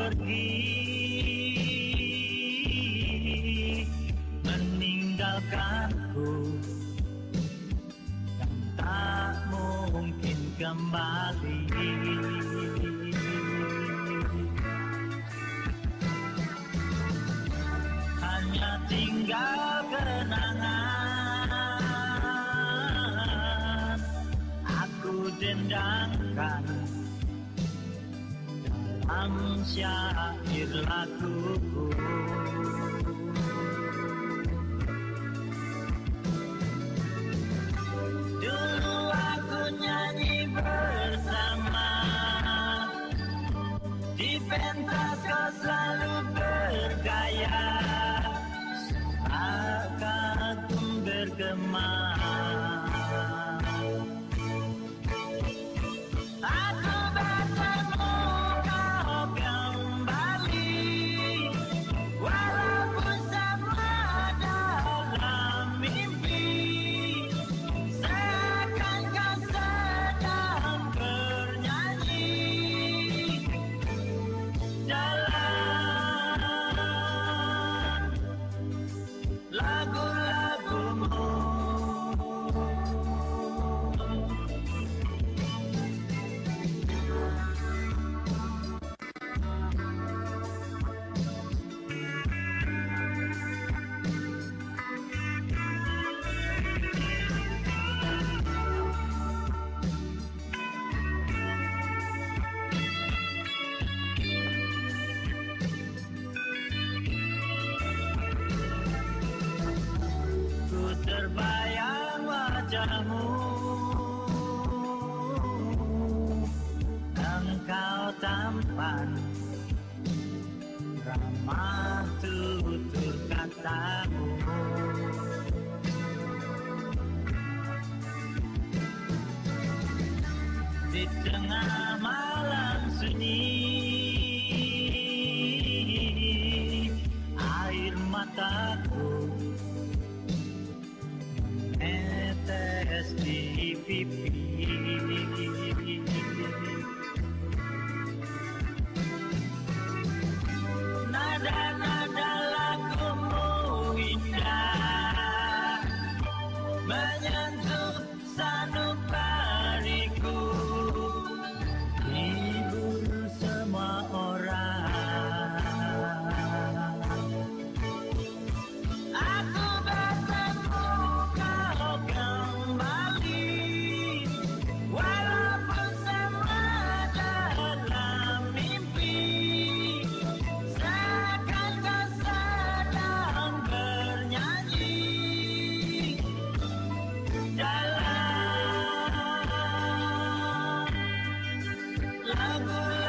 pergi. Meninggalkanku Dan tak mungkin kembali. Hanya tinggal kenangan. Aku dendangkan dalam syair laguku Dulu aku nyanyi bersama. Di pentas kau selalu bergaya. Kagum bergema terbayang wajahmu. Engkau tampan. Ramah tutur katamu. Di tengah di amor.